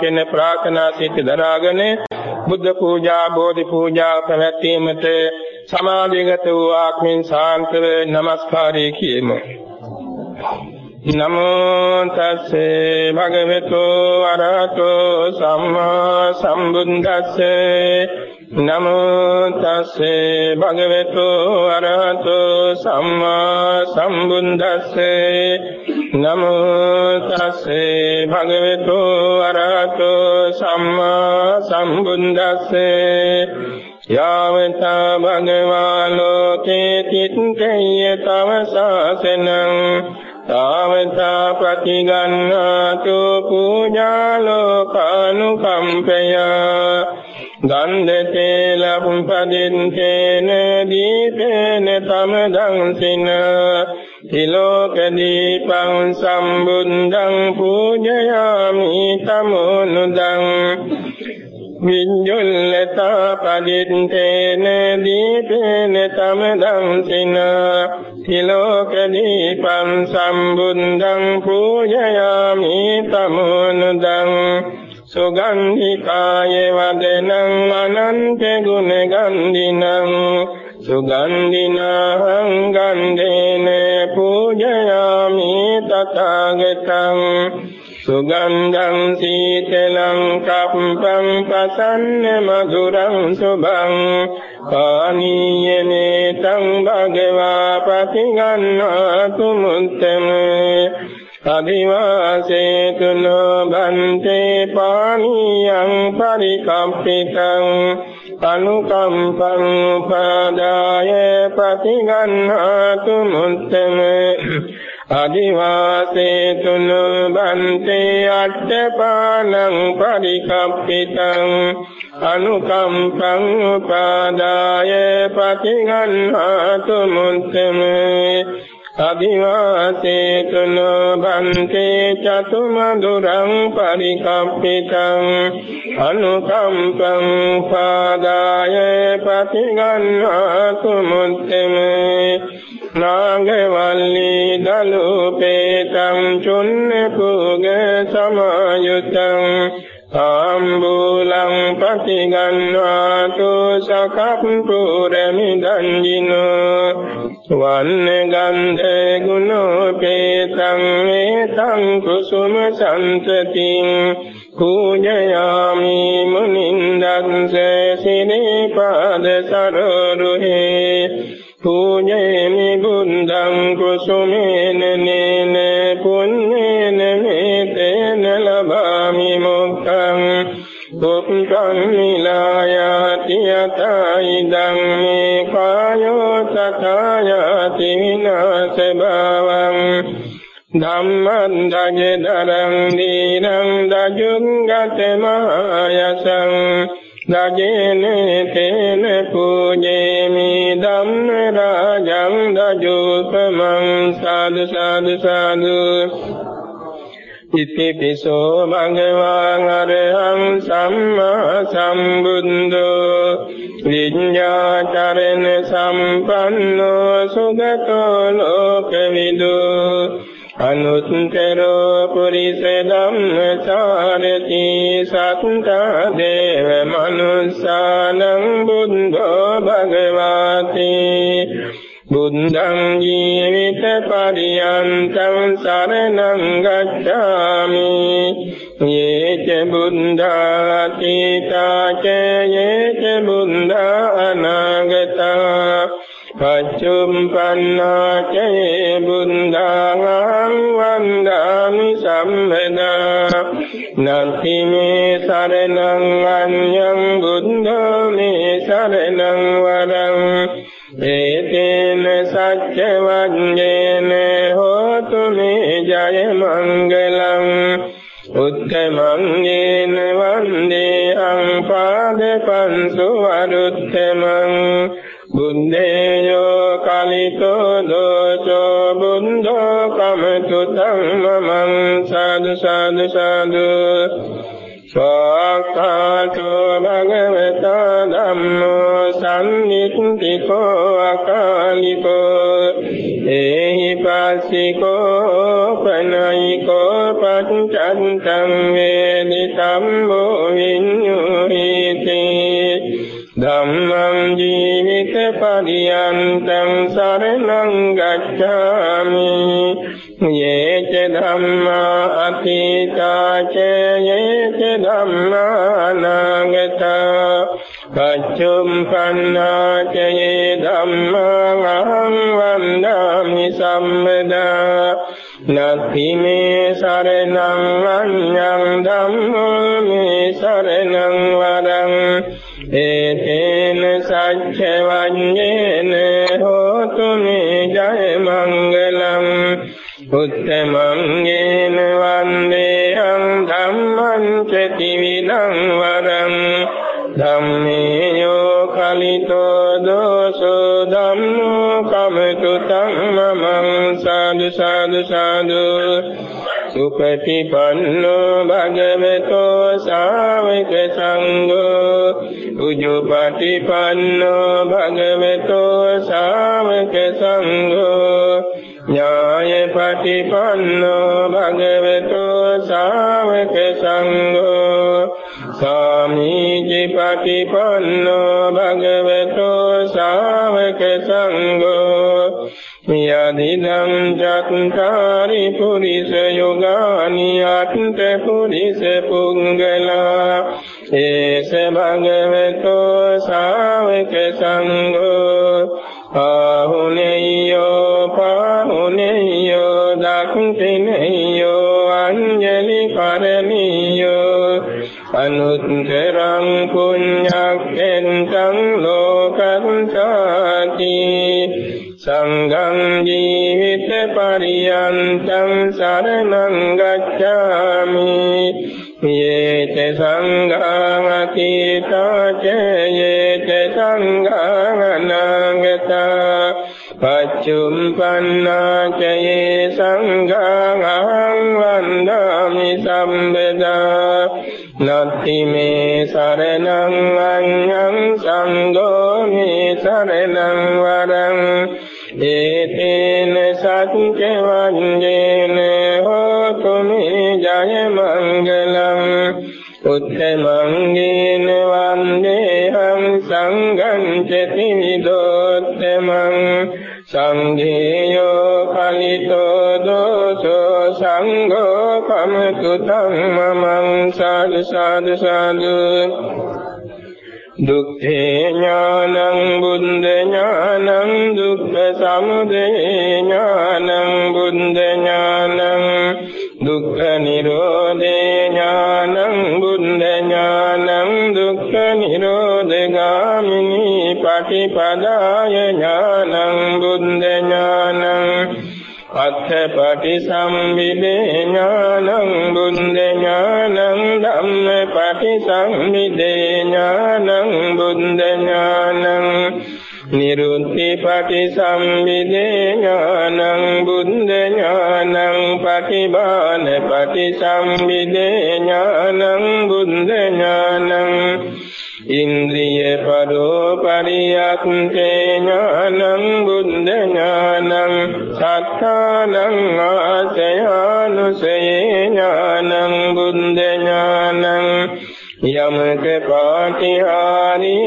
කියන ප්‍රාර්ථනා සිත දරාගෙන බුද්ධ පූජා බෝධි පූජා පැවැත්වීමට සමාධිගත වූ ආත්මින් සාන්තව নমස්කාරය කියමු. නමෝ තස්සේ භගවතු අරහතෝ සම්මා සම්බුද්දස්සේ නමෝ තස්සේ භගවතු අරහතෝ සම්මා සම්බුද්දස්සේ නමෝ තස්සේ භගවතු අරහතෝ සම්මා සම්බුද්දස්සේ යාවතා භගවා ලෝකේ තිත්තේය තව සාසනං තාවතා ප්‍රතිගන්නාතු පූජා ලෝකානුකම්පය ගන්ධ තේලම් පදින්තේන දීපේන තමදංසින තිලෝක දීපං සම්බුද්ධං පූජයාමි තමෝනුදං විඤ්ඤුල්ලතා පදිත්තේන දීපේන තමදංසින තිලෝක දීපං සම්බුද්ධං පූජයාමි තමෝනුදං සුගන්ධිකාය වදනං අනන්ත ගුණ ගන්ධිනං සුගන්ධිනං ගන්ධේන පූජයාමි තථාගතං සුගන්ධං සීතලං කප්පං පසන්න මధుරං සුභං කානීයනේ තං භගවා පතිගන්නාතු මුත්තම අදිවාසේතු නොබන්තේ පානීයං පරිකම්පිතං අනුකම්පං උපාදාය පතිගන්නාතු මුත්තම අදිවාසේ තුන බන්තේ අට්ඨපානං පරිකප්පිතං අනුකම්පං උපාදාය පටිගන්හාතු මුත්තමේ අදිවාසේ තුන බන්තේ චතුමදුරං පරිකප්පිතං අනුකම්පං උපාදාය පටිගන්හාතු මුත්තමේ නාගවල්ලී දලුපේතං චුන්න පුග සමායුතං ආම්බුලං පටිගන්වාතු සකප්පුරමිදංජිනෝ වන්න ගන්ධ ගුණෝපේතං වේතං කුසුම සම්තතින් පූජයාමි මුනින්දං සිනේ පාද සරරුහේ. පූජේමි බුද්ධං කුසුමේන නේන පුඤ්ඤේන මේතේන ලබාමි මොක්ඛං. දුක්ඛං නිලායති යතයිදං මේ කායෝ තථායති විනාශ භවං. ධම්මං දජදරං දීනං දජුංගත මහයසං. දජේන තේන පූජේමි ධම්ම රාජං දජෝපමං සාදු සාදු සාදු. ඉති පිසෝ භගවාන් අරහං සම්මා සම්බුද්ධෝ විඤ්ඤාචරණ සම්පන්නෝ සුගතෝ ලෝකවිදෝ. අනුත්තරෝ පුරිස ධම්මචාරති සත්තා දේව මනුස්සානං බුද්ධෝ භගවාති බුද්ධං ජීවිත පරියන්තං සරණං ගච්ඡාමි යේච බුද්ධාති තාච යේච බුද්ධා අනාගතා පච්චුම්පන්නාචේ බුද්ධාං වන්දාමි සම්මදා. නන්ති මේ සරණං අඤ්ඤං බුද්ධෝ මේ සරණං වරං. ඒතේන සච්ච වඤ්ඤේන හෝතු මේ ජය මංගලං. උත්තමං යේන වන්දේ අං පාදපන්සු වරුත්තමං. බුද්දේයෝ කලිතෝ දෝචෝ බුද්ධෝ කමතු ධම්මං සාදු සාදු සාදු සාක්ඛාතෝ භගවතා ධම්මෝ සම්නිත්තිකෝ අකාලිකෝ ඒහි පස්සිකෝ පනයිකෝ පච්චන්තං වේදිතම්බෝ විඤ්ඤුහිති ධම්මං ජීවිත පරියන්තං සරණං ගච්ඡාමි। යේච ධම්මා අතීතා ච යේච ධම්මා අනාගතා පච්චුම් පන්නාචයේ ධම්මං අහං වන්දාමි සම්මදා නත්ති සාදු. සාදු සුපටිපන්නෝ භගවතෝ ශාවක සංඝෝ. උජුපටිපන්නෝ භගවතෝ ශාවක සංඝෝ. ඥායපටිපන්නෝ භගවතෝ ශාවක සංඝෝ. සාමීචි පටිපන්නෝ භගවතෝ යදිදං චත්තාරි පුරිස යෝගානි අට්ඨ පුරිස පුංගලා සංඝං අතීතා ච යේත සංඝං අනාගතා පච්චුම්පන්නා ච යේ සංඝං අහං වන්දාමි සම්බදා නත්ති මේ සරණං අඤ්ඤං සංඝෝ මේ සරණං වරං ඒතේන සත්‍ය උත්තමංගේන වන්දේහං සංඝං චති විදෝත්තමං සංඝේයෝ කලිතෝ දෝසෝ සංඝෝ කමතු ධම්මං සාදු සාදු සාදු දුක්ඛේ ඥානං බුද්ධ ඥානං දුක්ඛ සමුදය ඥානං බුද්ධ ඥානං දුක්ඛ නිරෝධේ ඥානං බුද්ධ ඥානං දුක්ඛ නිරෝධගාමිනී පටිපදාය ඥානං බුද්ධ ඥානං අත්ථපටි සම්විදේ ඥානං බුද්ධ ඥානං ධම්මපටි සම්විදේ ඥානං බුද්ධ ඥානං නිරුද්ධි පටි සම්විදේ ඥානං බුද්ධ ඥානං පටිභාන පටි සම්විදේ ඥානං බුද්ධ ඥානං ඉන්ද්‍රිය පරෝ පරියක්ඛේ ඥානං බුද්ධ ඥානං සත්තානං ආසයානුසේ ඥානං බුද්ධ ඥානං යමක පාටිහාරී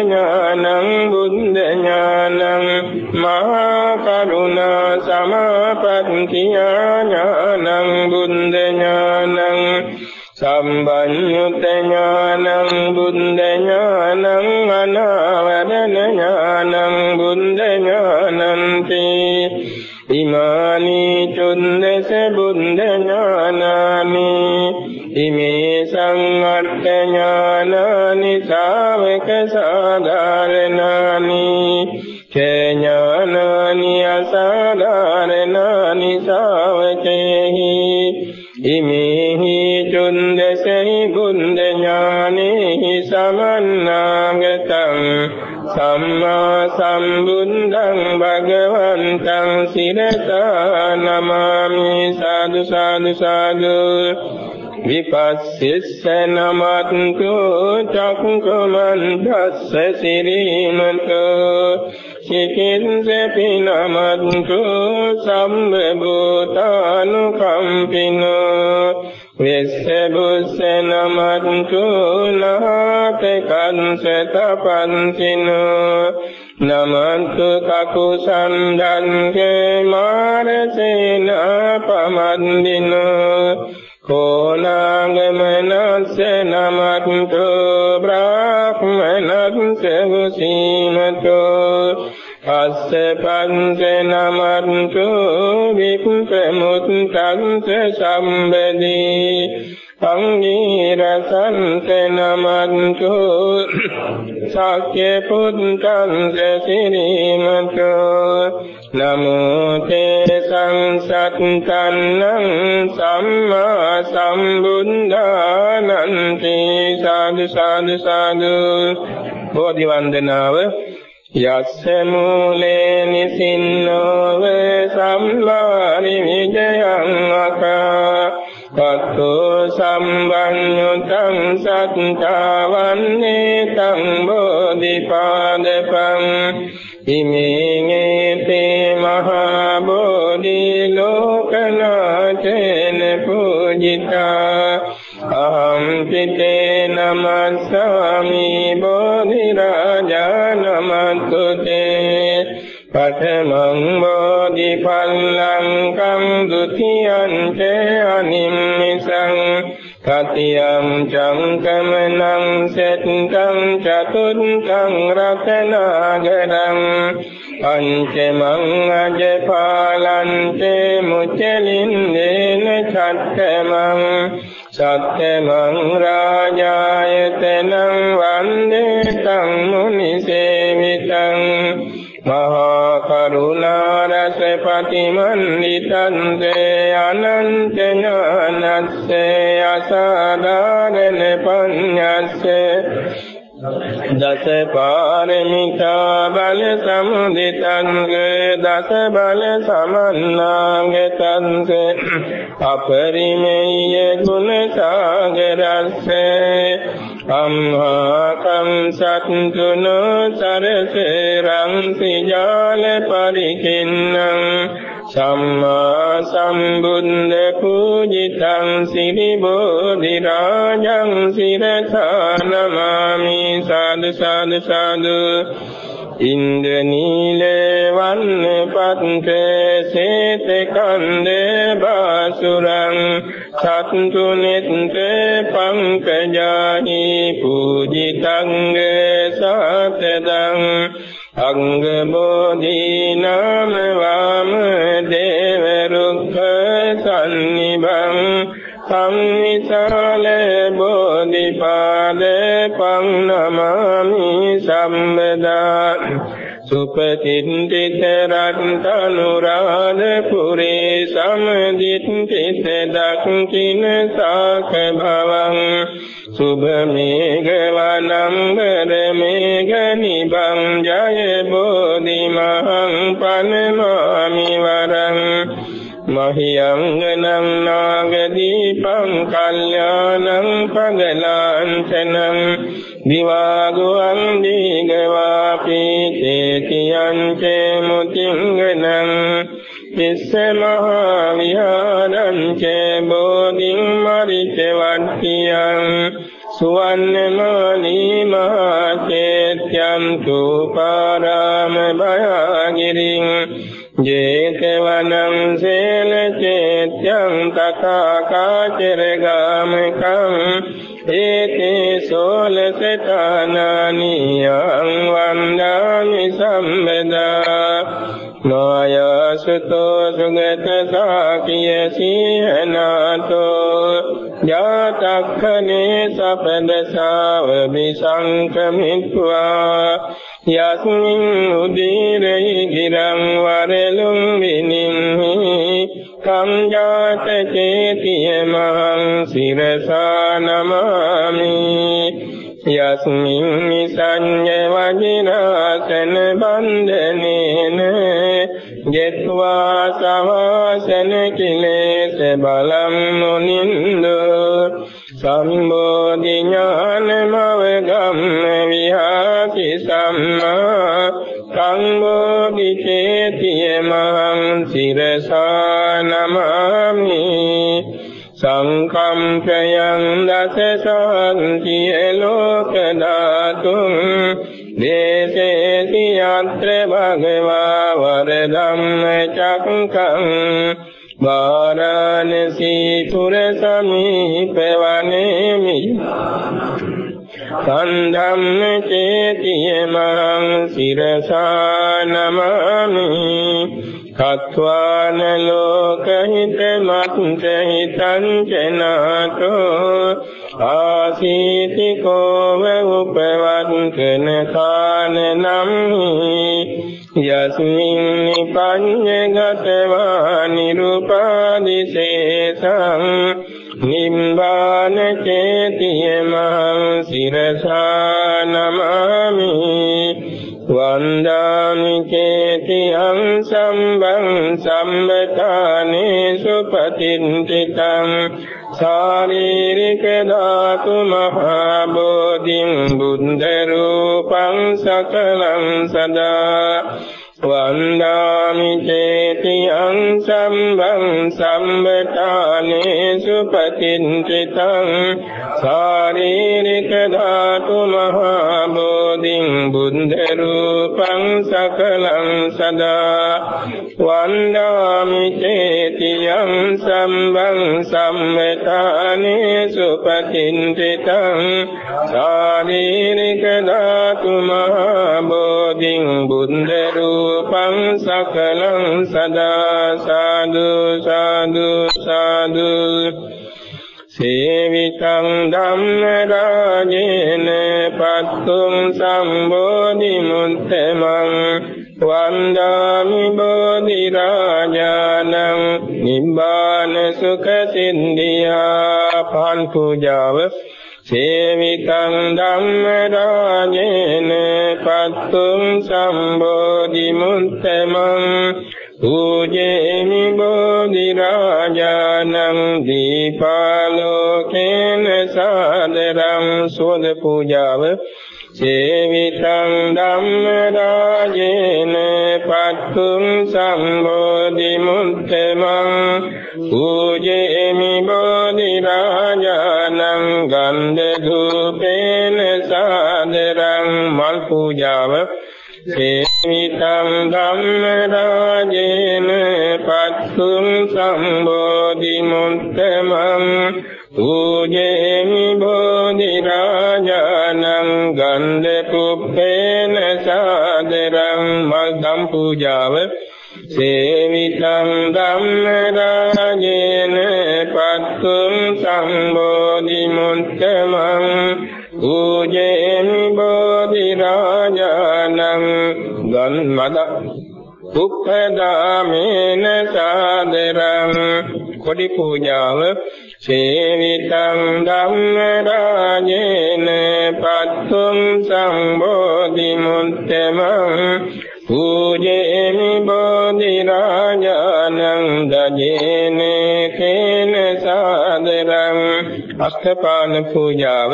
ඥානං බුද්ධ සමාපත්තිය ඥානං බුද්ධ ඥානං සම්බන්්‍යුත ඥානං බුද්ධ විපස්සිස්ස නමත්තු චක්කමන්තස්ස සිරීමතු චිකින්ස පිනමන්තු සම්බ භූතානුකම්පිනෝ වෙස්ස බුස්ස නමන්තු සිරීමතෝ නමෝ තේ සංසත්තන්නං සම්මා සම්බුද්ධානන්ති. සාදු සාදු සාදු. බෝධි වන්දනාව. යස්ස මූලේ නිසින්නෝව සම්මානි විජයං අකා. පත්තෝ සම්බන්්‍යුතං සත්තාවන්නේ තං බෝධිපාදපං. ඉමේතේ මහා බෝධි ලෝකනාචේන පූජිතා අහං පිතේ නමස්සාමි බෝධි රාජා නමතුතේ පඨමං බෝධි පල්ලංකං ဒ ුතියං ච අනිම්මිසං තතියං චංකමනං සෙත්තං චතුත්තං රතනාගරං පංචමං අජපාලං තේ මුචලින්නේන චත්තමං සත්‍යමං රාජායතනං වන්දේ තං මුනිසේවිතං. මහා කරුණාරස පතිමන්විතං දේ අනන්ත ඥානස්සේ අසාදාරණ පඤ්ඤස්සේ දස පාරමිතා බල සමුදිතංග දස බල සමන්නාගතංග අපරිමේය ගුණ සාගරස්සේ අම්හා කං සත්තුන සරසරං සිජාල පරිකින්නම් සම්මා සම්බුද්ධ පූජිතං සිරි බෝධි රාජං සිරසා නමාමි සාදු සාදු සාදු ඉන්ද්‍රනීලේ වන්න පත්තේ සේත කන්දේ බාසුරං සත්තු නෙත්තේ පංකජාහි පූජිතං සාතදං අංග බෝධි නාම වාම දේව රුක්ඛ සම්නිබං සංවිසාල බෝධිපාද පං නමාමි සම්බදා සුපතින්දිත රත්තනුරාද පුරේ සමදිත්තිත දක්ඛින සාඛ භවං සුභ මේඝ වනම්බර මේඝ නිබං ජය බෝධි මහං පනමාමි වරං මහියංගනං නාගදීපං කල්යාණං පගලාංචනං දිවාගුවං දීගවාපි තේතියං චේ මුතිංගනං තිස්ස මහා විහාරං චේ බෝධිං මරිච වට්ඨියං සුවන්නමාලී මහා චේත්‍යං තුපාරාම භයාගිරින් ජේතවනං සේල චේත්‍යං තථා කාචරගාමකං ඒතේ සෝලසතානානියං වන්දාමි සම්බදා. නායසතෝ සුගත සාකිය සීහනාතෝ. ජාතක්ඛනේ සපදසාව විසංකමිත්වා යස්මින් උදීරේ ගිරං වරලුම් විනින්හි සංජාත චේතිය මහං සිරසා නමාමි। යස්මින් නිසඤ්ඤ වජිනාසන බන්ධනේන। ජෙත්වා සවාසන කිලේස බලං මුනින්දෝ සම්බෝධි ඥානමව ගම්ම විහාති සම්මා। සංඝෝ සිරසා නමාමි සංකම්පයං දස සාන්තිය ලෝක ධාතුං දේශේති යත්‍ර භගවා වරදම්ම චක්කං වාරාණසී පුර සමීප වනේමි සන්ධම්ම චේතිය මහං සිරසා නමාමි කତ୍වාන ලෝකහිත මත්ත හිතං චනාතෝ ආසීති කෝව උපවන්කන කාන නම් යස්මින් නිපඤ්ඤගතවා නිරුපාදිශේෂං නිම්බාන චේතිය මහං සිරසා නමාමි වන්දාමි චේතියං සම්බං සම්බතානේ සුපතින්තිතං ශාරීරික ධාතු මහා බෝධින් බුද්ධ රූපං සකලං සදා වන්දාමි චේතියං සම්බං සම්බතානේ සුපතින්තිතං ශාරීරික ධාතු මහා බෝධින් බුද්ධ රූපං සකලං සදා වන්දාමි චේතියං සම්බං සම්මතානේ සුපතින්තිතං ශාරීරික ධාතු මහා බෝධින් බුද්ධ රූපං සකලං සදා සාදු සාදු සාදු. සේවිතං ධම්ම රාජේන පත්තුං සම්බෝධි මුත්තමං වන්දාමි බෝධි රාජානං නිබ්බාන සුඛ සින්දියා. පන් පූජාව සේවිතං ධම්ම රාජේන පත්තුං සම්බෝධි මුත්තමං පූජේමි බෝධි රාජානං දීපාලෝකේන සාදරං සෝද පූජාව සේවිතං ධම්ම රාජේන පත්තුං සම්බෝධි මුත්තමං පූජේමි බෝධි රාජානං ගන්ධ ධූපේන සාදරං මල් පූජාව. සේවිතං ධම්ම රාජේන පත්තුං සම්බෝධි මුත්තමං පූජේමි බෝධි රාජානං ගන්ධ පුප්පේන සාදරං මල්දම් පූජාව. සේවිතං ධම්ම රාජේන ගන්මද උප්පදාමේන සාදරං කොඩි පූජාව සේවිතං ධම්ම රාජේන පත්තුං සම්බෝධි මුත්තමං පූජේමි බෝධි රාජානං දජේන කේන සාදරං අස්තපාන පූජාව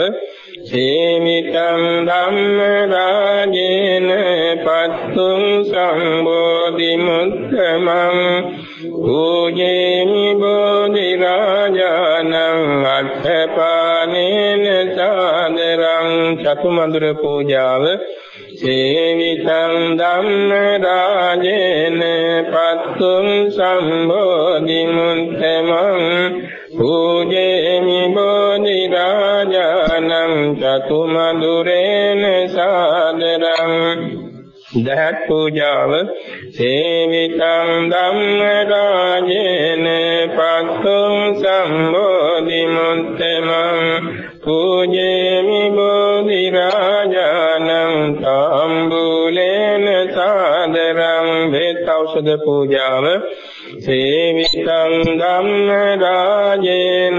රාජේන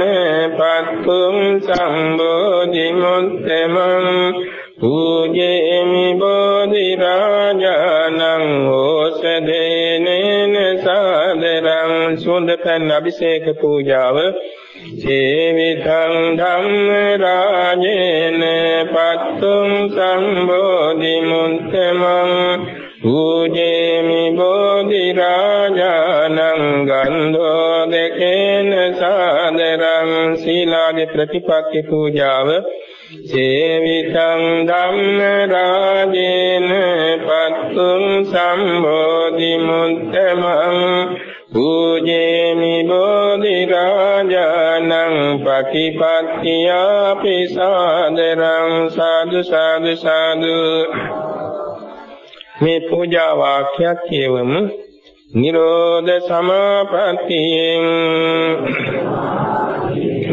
පත්තුං සම්බෝධි මුත්තමං පූජේමි බෝධි රාජානං ඕසදේනේන සාදරං සුන්දපන් අභිෂේක පූජාව සේවිතං ධම්ම රාජේන පත්තුං සම්බෝධි මුත්තමං පූජේමි බෝධි රාජානං ඥානං ගන්ධෝ දෙකේන සාදරං සීලාගේ ප්‍රතිපත්ති පූජාව. සේවිතං ධම්ම රාජේන පත්තුං සම්බෝධි මුත්තමං පූජේමි බෝධි රාජානං පටිපත්තියාපි සාදරං. සාදු සාදු සාදු. මේ පූජා වාක්‍යයක් කියවමු. නිරෝධ සමාපත්තියෙන්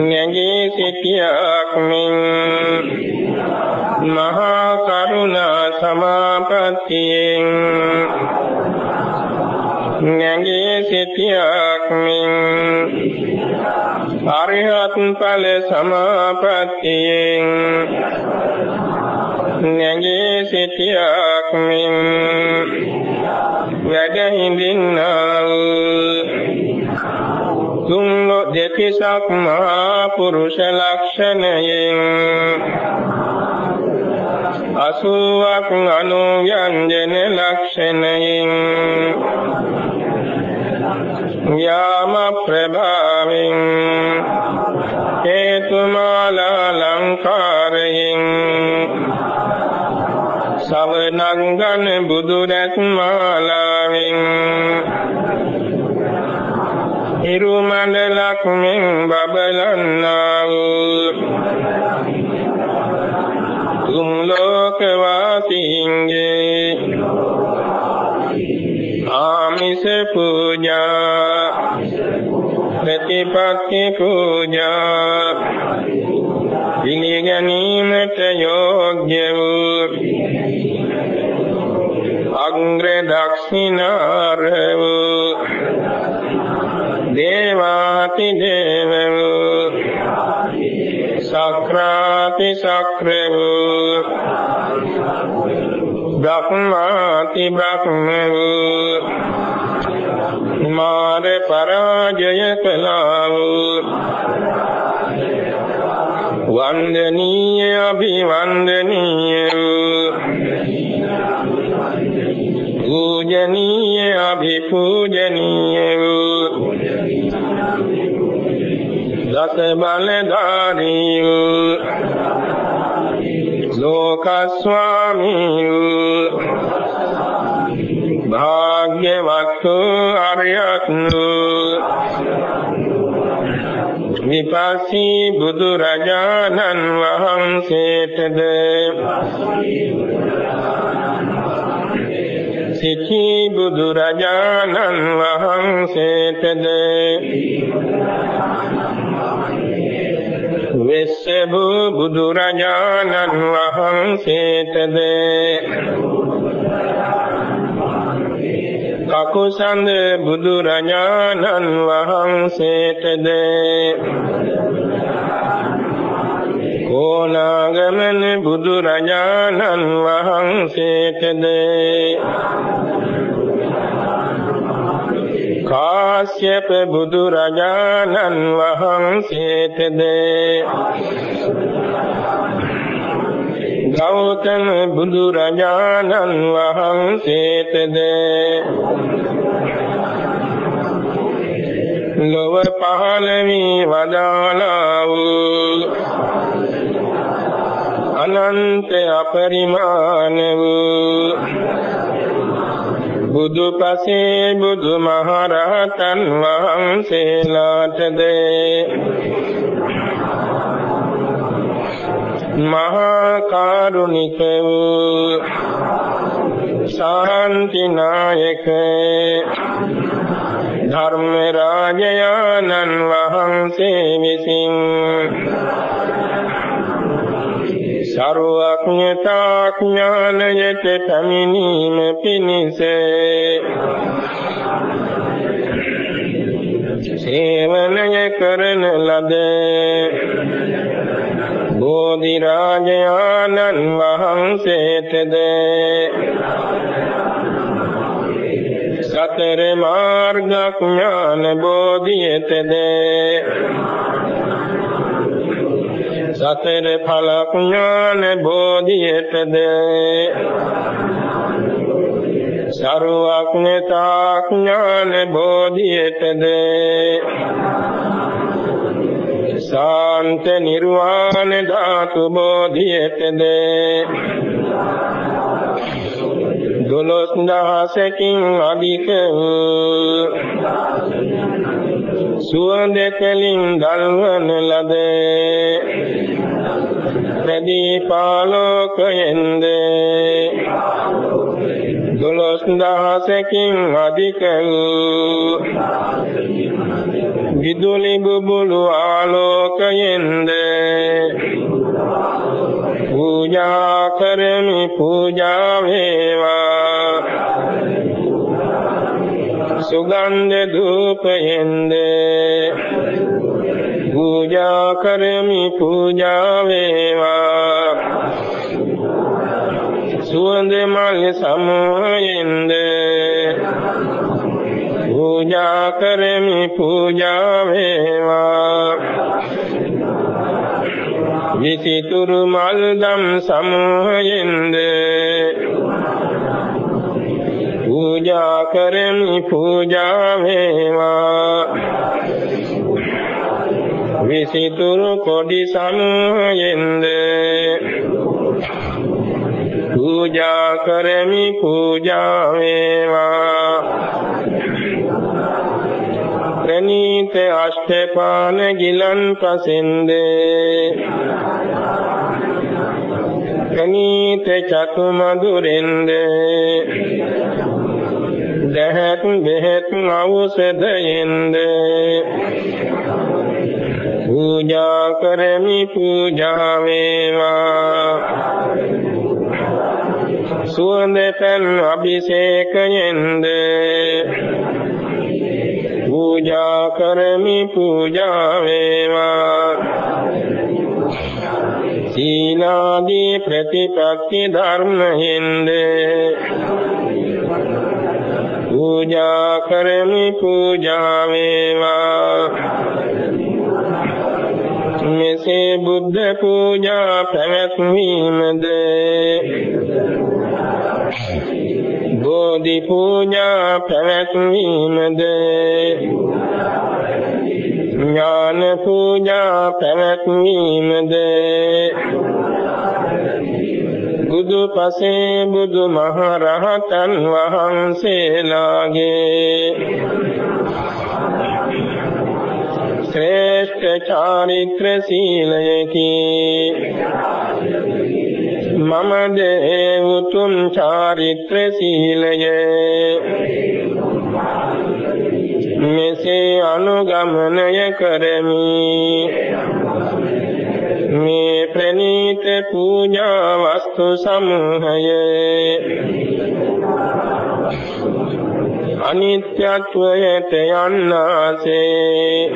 නැගී සිටියක් මෙන් මහා කරුණා සමාපත්තියෙන් නැගී සිටියක් මෙන් අරිහත් ඵල සමාපත්තියෙන් නැගී සිටියක් මෙන් වැඩ හිඳින්නා තුන් දෙතිසක් මහා පුරුෂ ලක්ෂණයෙන්. අසුවක් අනුයන්ජන ලක්ෂණයෙන්. යාම ප්‍රභාවෙන්. හේතුමාලා ලංකාරයෙන්. සවනංගන බුදු රැස්මාලාවෙන් හිරු මණ්ඩලක් මෙන් බබලන්නා වූ තුන් ලෝක වාසීන්ගේ ආමිස පූජා ප්‍රතිපත්ති පූජා පිළිගැනීමට යෝග්‍ය වූ අග්‍ර දක්ෂිනාර වූ දේවාති දේව වූ සක්‍රාති සක්‍ර වූ බ්‍රහ්මාති බ්‍රහ්ම වූ මාර පරාජය කළා වූ වන්දනීය අභිවන්දනීය පූජනීය අභිපූජනීය දස බලධාරී ලෝකස්වාමී භාග්‍යවත් අරියත්නු විපස්සී බුදු රජාණන් වහන්සේටද සිතී බුදු රජාණන් වෙස්සබු බුදු රජාණන් වහන්සේටද? කකුසඳ බුදු රජාණන් වහන්සේටද? ඕනාගමන බුදු රජාණන් වහන්සේටද? කාශ්‍යප බුදු රජාණන් වහන්සේටද ගෞතම බුදු රජාණන් වහන්සේටද ලොව පහළ වී වදාළා වූ අනන්ත අපරිමාණ වූ බුදු පසේ බුදු මහරහතන් වහන්සේලාටද මහා කරුණික වූ ශාන්තිනායක ධර්ම රාජයාණන් වහන්සේ විසින් සරුවක්ඥතා ඥානයට පැමිණීම පිණිස. සේවනය කරන ලද බෝධි රාජයාණන් වහන්සේටද සතර මාර්ගඥාන බෝධියටද සතර ඵලඥාන බෝධියටද? සරුවක්ඥතා ඥාන බෝධියටද? ශාන්ත නිර්වාණ ධාතු බෝධියටද? දොළොස් දහසකින් අධික සුවඳ කලින් දල්වන ලද ප්‍රදීපාලෝකයෙන්ද දොළොස් දහසකින් අධික විදුලි බුබුලු ආලෝකයෙන්ද? පූජා කරමි පූජා වේවා. සුගන්ධ ධූපයෙන්ද? පූජා කරමි පූජා වේවා. සුවඳ මල් සමූහයෙන්ද පූජා කරමි පූජා වේවා. විසිතුරු මල් දම් සමූහයෙන්ද පූජා කරමි පූජා වේවා. විසිතුරු කොඩි සමූහයෙන්ද පූජා කරමි පූජා වේවා. ප්‍රණීත අෂ්ඨපාන ගිලන් පසෙන්ද? ප්‍රණීත චතු මధుරෙන්ද දහත් බෙහෙත් ඖෂධයෙන්ද? පූජා කරමි පූජා වේවා. සුවඳ පැන් අභිෂේකයෙන්ද පූජා කරමි පූජා වේවා. සීලාදී ප්‍රතිපත්ති ධර්මයෙන්ද පූජා කරමි පූජා වේවා. මෙසේ බුද්ධ පූජා පැවැත්වීමද? බෝධි පූජා පැවැත්වීමද? ඥාන පූජා පැවැත්වීමද? බුදු පසේ බුදු මහරහතන් වහන්සේලාගේ ශ්‍රේෂ්ඨ චාරිත්‍ර සීලයකි. මම දේ උතුම් චාරිත්‍ර සීලය. මෙසේ අනුගමනය කරමි. මේ ප්‍රණීත පූජා වස්තු සමූහය අනිත්‍යත්වයට යන්නාසේ.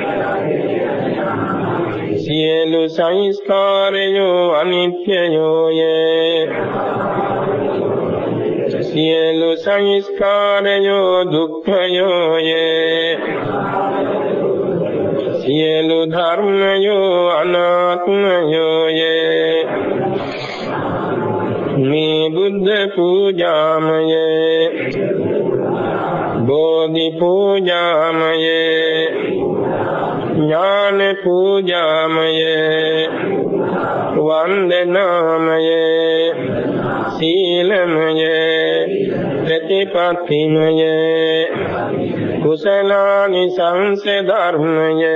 සියලු සංස්කාරයෝ අනිත්‍යයෝය. සියලු සංස්කාරයෝ දුක්ඛයෝය. සියලු ධර්මයෝ අනාත්මයෝය. මේ බුද්ධ පූජාමය. බෝධි පූජාමය ඥාන පූජාමය වන්දනාමය සීලමය ප්‍රතිපත්තිමය කුසලානි සංස ධර්මය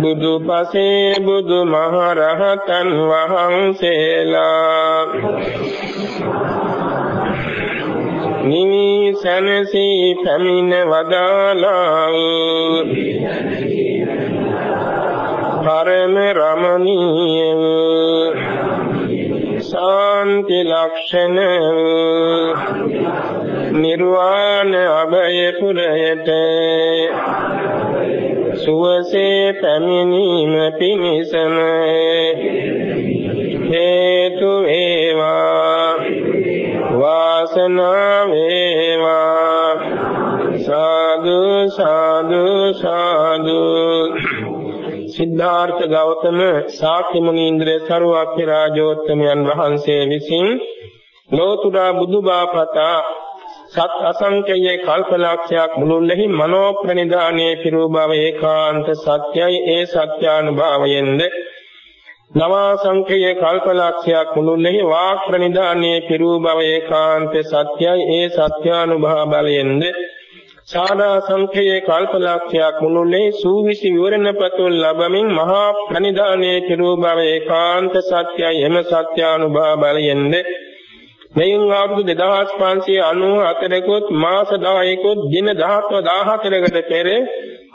බුදු පසේ බුදු මහරහතන් වහන්සේලා නිමි සනසී පැමිණ වදාලා පරම රමණීය. ශාන්ති ලක්ෂණ. නිර්වාණ අභය පුරයට. සුවසේ පැමිණීම පිණිසම. හේතු වේවා. වාසනාව සාදු. සාදු සිද්ධාර්ථ ගෞතම ශාක්‍ය මුනීන්ද්‍ර සරුවක්ඛ රාජෝත්තමයන් වහන්සේ විසින් ලෝතුරා බුදුබාපතා සත් අසංකේය කල්පලක්ෂයක් මුළුල්ලෙහි මනෝ ප්‍රනිධානයේ පිරූ බව ඒකාන්ත සත්‍යයි. ඒ සත්‍යානුභාවයෙන්ද නවා සංකේය කල්පලක්ෂයක් මුළුල්ලෙහි වාක් ප්‍රනිධානයේ පිරූ බව ඒකාන්ත සත්‍යයි. ඒ සත්‍යානුභාව බලයෙන්ද සාදා සංකේය කල්පලක්ෂයක් මුළුල්ලෙහි සූවිසි විවරණ පතුල් ලැබමින් මහා ප්‍රනිධානයේ පිරූ බව ඒකාන්ත සත්‍යයි එම සත්‍යානුභාව බලයෙන්ද මෙයින් අවුරුදු 2594කුත් මාස 10කුත් දින 14කට පෙර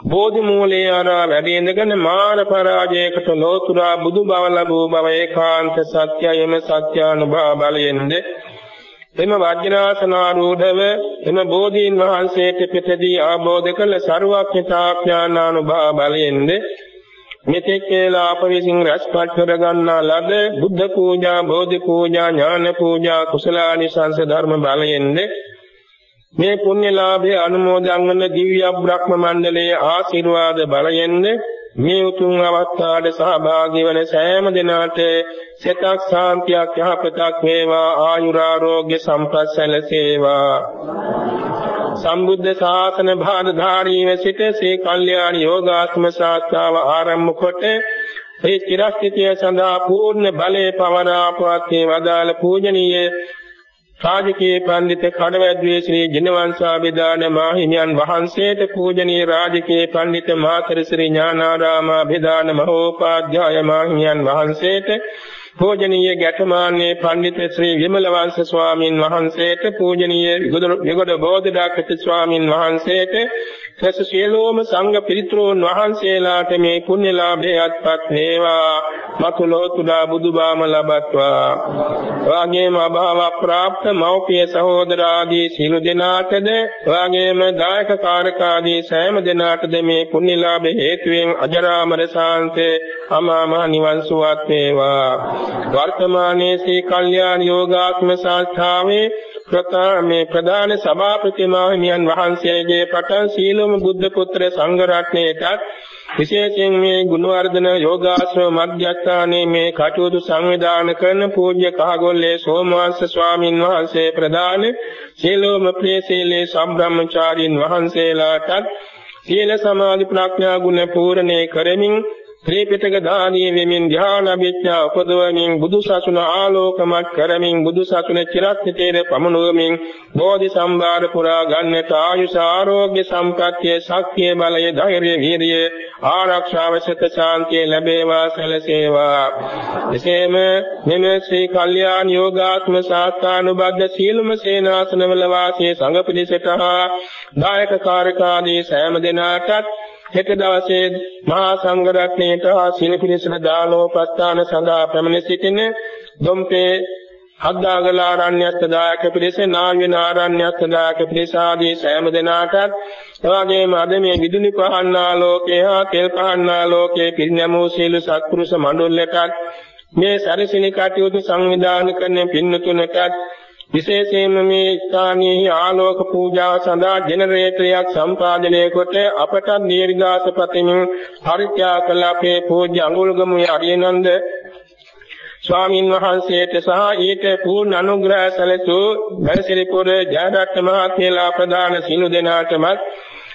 බෝධි මූලයේ ආරා වැඩ ඉඳගෙන මාන පරාජයකට ලෝතුරා බුදු බව ලැබූ බව ඒකාන්ත සත්‍යයම සත්‍යානුභව බලයෙන්ද එම වජ්‍රාසනාරූඪව එම බෝධීන් වහන්සේට පිටදී ආબોධ කළ ਸਰුවක්ඥාඥානුභා බලයෙන්ද මෙතෙක් වේලා අප විසින් රැස්පත් කරගන්නා ලද බුද්ධ පූජා, බෝධි පූජා, ඥාන පූජා, කුසලානිසංස ධර්ම බලයෙන්ද මේ පුණ්‍යලාභයේ අනුමෝදන් වන දිව්‍ය බ්‍රහ්ම මණ්ඩලයේ ආශිර්වාද බලයෙන්ද මේ උතුම් අවස්ථාවට සහභාගී වන සෑම දෙනාට සිතක් සාන්තියක් යහපතක් වේවා. ආයුරාෝග්‍ය සම්පත් සැලසේවා සම්බුද්ධ ශාසන භාරධාරීව සිට ශ්‍රී කල්යාණ යෝගාත්ම ශාස්ත්‍රාව ආරම්භ කොට ඒ චිරස්ථිතිය සඳහා පූර්ණ බලේ පවරාපවත්ේ වදාළ පූජනීය රාජකීය පඬිත කඩවැද්දේ ශ්‍රී ජිනවංශාභිදාන මාහිමියන් වහන්සේට පූජනීය රාජකීය පඬිත මාතර ශ්‍රී ඥානාරාම අභිදාන මහෝපාධ්‍යාය මාහිමියන් වහන්සේට පූජනීය ගැටමාන්නේ පඬිත ශ්‍රී විමල වංශ ස්වාමින් වහන්සේට පූජනීය විගොඩ බෝධිදාකත ස්වාමින් වහන්සේට සස සියලුම සංඝ පිරිතුරුන් වහන්සේලාට මේ පුණ්‍යලාභය අත්පත් වේවා. මතුලෝතුඩා බුදුබාම ලබත්වා. වාගේම අභාව ප්‍රාප්ත මෞපිය සහෝදර ආදී සියලු දෙනාටද වාගේම දායක කාරකාදී සෑම දෙනාටද මේ පුණ්‍යලාභ හේතුවෙන් අජරාමර ශාන්තේ අමා මහ නිවන් සුවත් වේවා වර්තමානයේ ශ්‍රී කල්යාණ යෝගාත්ම සංස්ථාවේ ප්‍රථමේ ප්‍රධාන සභාපති මහිමියන් වහන්සේගේ පටන් සීලම බුද්ධ පුත්‍ර සංඝ රත්නයටත් විශේෂයෙන් මේ ගුණවර්ධන යෝගාශ්‍රම මධ්‍යස්ථානයේ මේ කටයුතු සංවිධානය කරන පූජ්‍ය කහගොල්ලේ සෝමවංශ ස්වාමින් වහන්සේ ප්‍රදාන සීලෝම ප්‍රේසීලේ සම්බ්‍රාහ්මචාරීන් වහන්සේලාටත් සීල සමාධි ප්‍රඥා ගුණ පූර්ණේ කරමින් ත්‍රිපිටක දානීය වෙමින් ධ්‍යාන අභිඥා උපදවමින් බුදු සසුන ආලෝකමත් කරමින් බුදු සසුන චිරස්ථිතේ පමනුවමින් බෝධි සම්භාර පුරා ගන්නට ආයුෂ ආරෝග්‍ය සම්ප්‍රත්‍ය ශක්තිය බලය ධෛර්ය වීර්ය ආරක්ෂාව සත ශාන්තිය ලැබේවා සැලසේවා. එසේම මෙම ශ්‍රී කල්යාණ යෝගාත්ම සාස්ත්‍රානුබද්ධ සීලම සේනාසනවල වාසී සංඝ පිරිසට හා දායක කාර්යකාදී සෑම දෙනාටත් හෙට දවසේ මහා සංඝ රත්නයේට ආසීන පිරිසට දානෝපස්ථාන සඳහා පැමිණ සිටින දොම්පේ හද්දාගල ආරණ්‍යස්ත දායක පිරිස නාවින ආරණ්‍යස්ත දායක පිරිස ආදී සෑම දෙනාටත් එවාගේම අද මේ විදුලි පහන්නාලෝකේ හා තෙල් පහන්නාලෝකේ පිරිනැමූ සීල සත්පුරුෂ මණ්ඩලයටත් මේ සැරසිලි කටයුතු සංවිධානය කරන පින්නතුනටත් විශේෂයෙන්ම මේ ස්ථානයේ ආලෝක පූජාව සඳහා ජෙනරේටරයක් සම්පාදනය කොට අපට දීර්ඝාස පතමින් පරිත්‍යාග කළ අපේ පූජ්‍ය අඟුල්ගමු අරියනන්ද ස්වාමින් වහන්සේට සහ ඊට පූර්ණ අනුග්‍රහ සැලසූ බැලසිරිපුර ජයරත්න මහත්මයා ප්‍රදාන සිනු දෙනාටමත්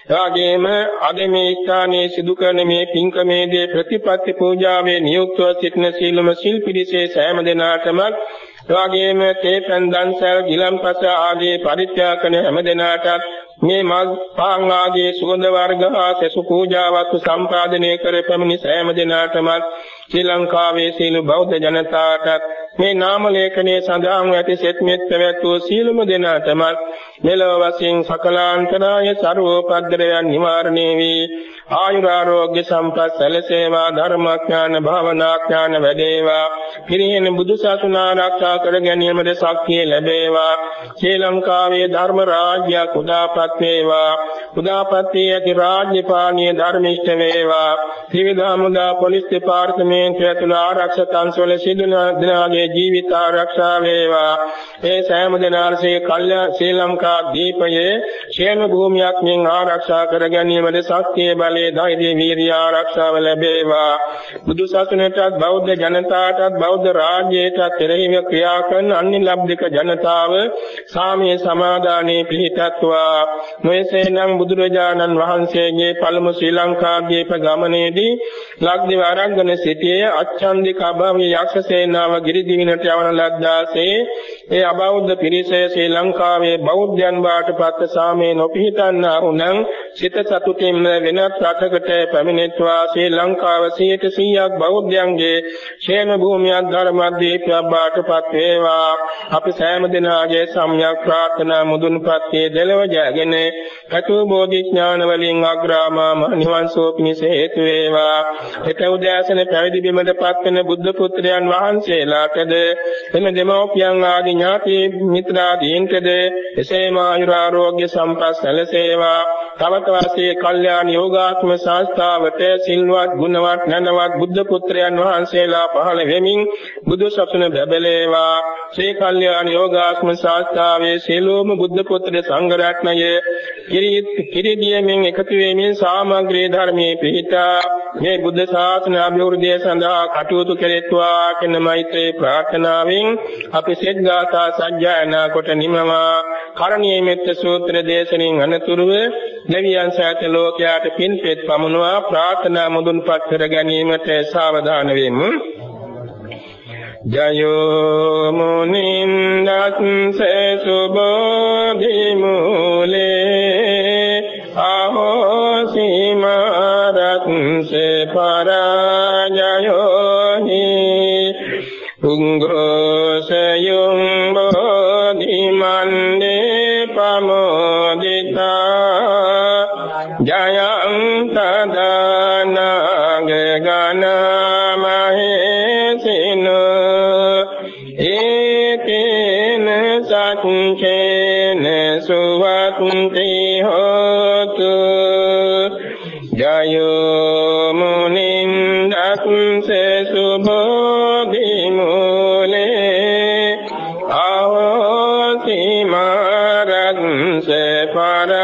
එවාගෙම අද මේ ස්ථානයේ සිදු කරන මේ පින්කමේදී ප්‍රතිපත්ති පූජාවේ නියුක්තව සිටින සීලම ශිල්පිරිසේ සෑම දෙනාටමත් එවාගෙම තේපෙන් දන්සල් ගිලම්පස ආදී පරිත්‍යාග කරන හැම දෙනාටත් මේ මල් පාන් ආදී සුගඳ වර්ග හා සසු පූජාවත් සම්පාදනය කර පැමිණි සෑම දෙනාටමත් ශ්‍රී ලංකාවේ සීල බෞද්ධ ජනතාවට මේ නාම ලේඛනයේ සඳහන් ඇති සෙත් මෙත් පැවැත්වූ සීලම දෙනාටමත් මෙලොව වශයෙන් සකලාන්තරාය ਸਰවෝපද්දරයන් නිවාරණය වී ආයුරාෝග්‍ය සම්පත් සැලසේවා ධර්මඥාන භාවනාඥාන වැඩේවා පිරිහෙන බුදු සසුන ආරක්ෂා කර ගැනීමද ශක්තිය ලැබේවා. ශ්‍රී ලංකාවේ ධර්ම රාජ්‍යයක් උදාපත් වේවා. උදාපත්තිය ඇති රාජ්‍ය පාලනීය ධර්මිෂ්ඨ වේවා. ත්‍රිවිධ හමුදා පොලිස් දෙපාර්තමේන්තුව ඇතුළු ආරක්ෂක අංශවල සිදු දෙනාගේ ජීවිත ආරක්ෂා වේවා. ඒ සෑම දෙනාගේ කල්යාණ ශ්‍රී ලංකා දීපයේ ශේම භූමියක් මෙන් ආරක්ෂා කර ගැනීමද ශක්තිය බලය ධෛර්ය වීර්ය ආරක්ෂාව ලැබේවා. බුදු සසුනටත් බෞද්ධ ජනතාවටත් බෞද්ධ රාජ්‍යයටත් පෙරහිව ක්‍රියා කරන අන්‍ය ලබ්ධික ජනතාව සාමයේ සමාදානයේ පිහිටත්වා. නොයසේනම් බුදුරජාණන් වහන්සේගේ පළමු ශ්‍රී ලංකාද්වීප ගමනේදී ලක්දිව ආරංගන සිටියේ අච්ඡන්දික අභාවී යක්ෂ සේනාව ගිරිදිවිනට යවන ලද්දාසේ ඒ අබෞද්ධ පිරිසේ ශ්‍රී ලංකාවේ බෞද්ධයන් වාටපත් සාමයේ නොපිහිටන්නා වුණන් සිත සතුටින් වෙනත් රටකට පැමිණෙත්වා. ශ්‍රී ලංකාව 100%ක් බෞද්ධයන්ගේ ශේන භූමියක් ධර්මද්වීපයක් වාටපත් වේවා. අපි සෑම දිනාගේ සම්‍යක් ප්‍රාර්ථනා මුදුන්පත් වේ දෙලව ජයගෙන අතු බෝධි ඥාන වලින් අග්‍රාමා නිවන් සුව පිණිස හේතු වේවා. හෙට උදෑසන පැවිදි බිමටපත් වෙන බුද්ධ පුත්‍රයන් වහන්සේලාටද එම දෙමෝපියන් ආදී ඥාති මිත්‍රාදීන්ටද එසේම ආයුරාෝග්‍ය සම්පත් සැලසේවා. තවත වාසයේ කල්යාණ යෝගාත්ම සංස්ථාවට සිල්වත් ගුණවත් නැනවත් බුද්ධ පුත්‍රයන් වහන්සේලා පහළ වෙමින් බුදු සසුන බැබලේවා. ශ්‍රී කල්යාණ යෝගාත්ම සංස්ථාවේ සියලුම බුද්ධ පුත්‍ර සංඝ රත්නය කිරිදියමින් එකතු වෙමින් සාමග්‍රී ධර්මයේ පිහිටා. මේ බුද්ධ ශාසන අභිවෘද්ධිය සඳහා කටයුතු කෙරෙත්වා කියන මෛත්‍රී ප්‍රාර්ථනාවෙන් අපි සෙත් ගාථා සජ්ජායනා කොට නිමවා. කරණීය මෙත්ත සූත්‍ර දේශනින් අනතුරුව දෙවියන් සෑත ලෝකයාට පින්පෙත් පමුණවා. ප්‍රාර්ථනා මුදුන්පත් කර ගැනීමට සාවධාන වෙමු. ජයෝ මුනින්දස්සේ සුබෝධි මූලේ අහෝ සීමාරත්සේ පරාජයෝ හි මාරන්සේ පරාජයෝ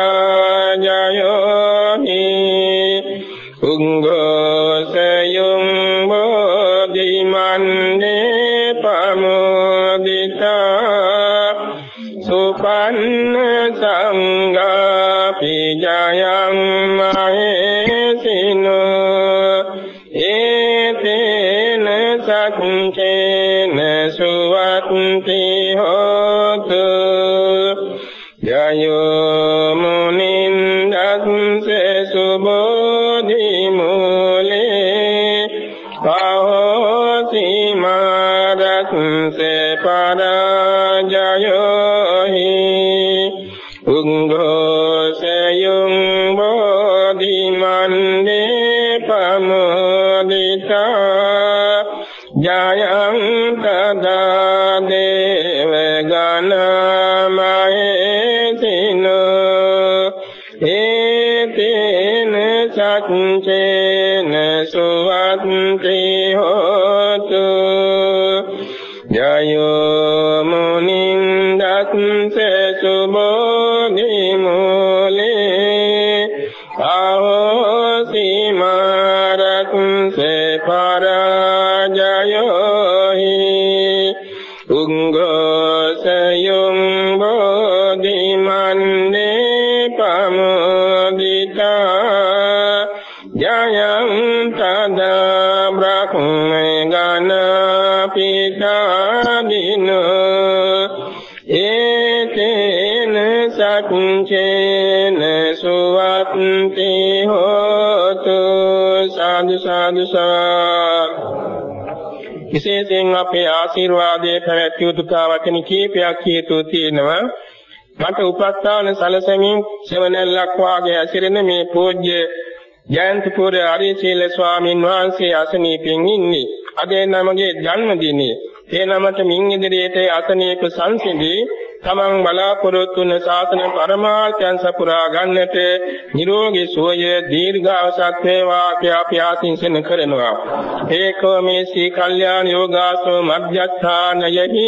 සච්චේන සුවත්ති හෝතු සාදු සාදු සාදු. විශේෂයෙන් අපේ ආශිර්වාදයේ පැවැත්විය යුතු වචන කීපයක් හේතු තියෙනවා. මට උපස්ථාන සැලසමින් සෙවණැල්ලක් වාගේ ඇසිරෙන මේ පූජ්‍ය ජයන්තපුර ආරිචීල ස්වාමීන් වහන්සේ අසනීපින් ඉන්නේ. අද නමගේ ජන්මදිනේ ඒ නමට මින් ඉදිරියට අසනීප සංසිඳී තමන් බලාපොරොත්තු වන සාසන පරමාර්ථයන් සපුරා ගන්නට නිරෝගී සුවය දීර්ඝාසත් වේවා කියා අපි ආශිංසන කරනවා. ඒකෝ මේ සී කල්යාණ යෝගාසෝ මධ්‍යස්ථානයෙහි